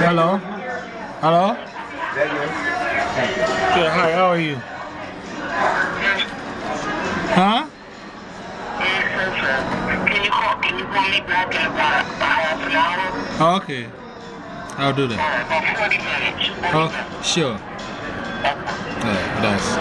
Hello? Hello. Yeah, hi, how are you? Huh? Can you call, can you call me back in about half an hour? Okay. I'll do that. About 40 minutes. Oh, sure. Yeah. Nice.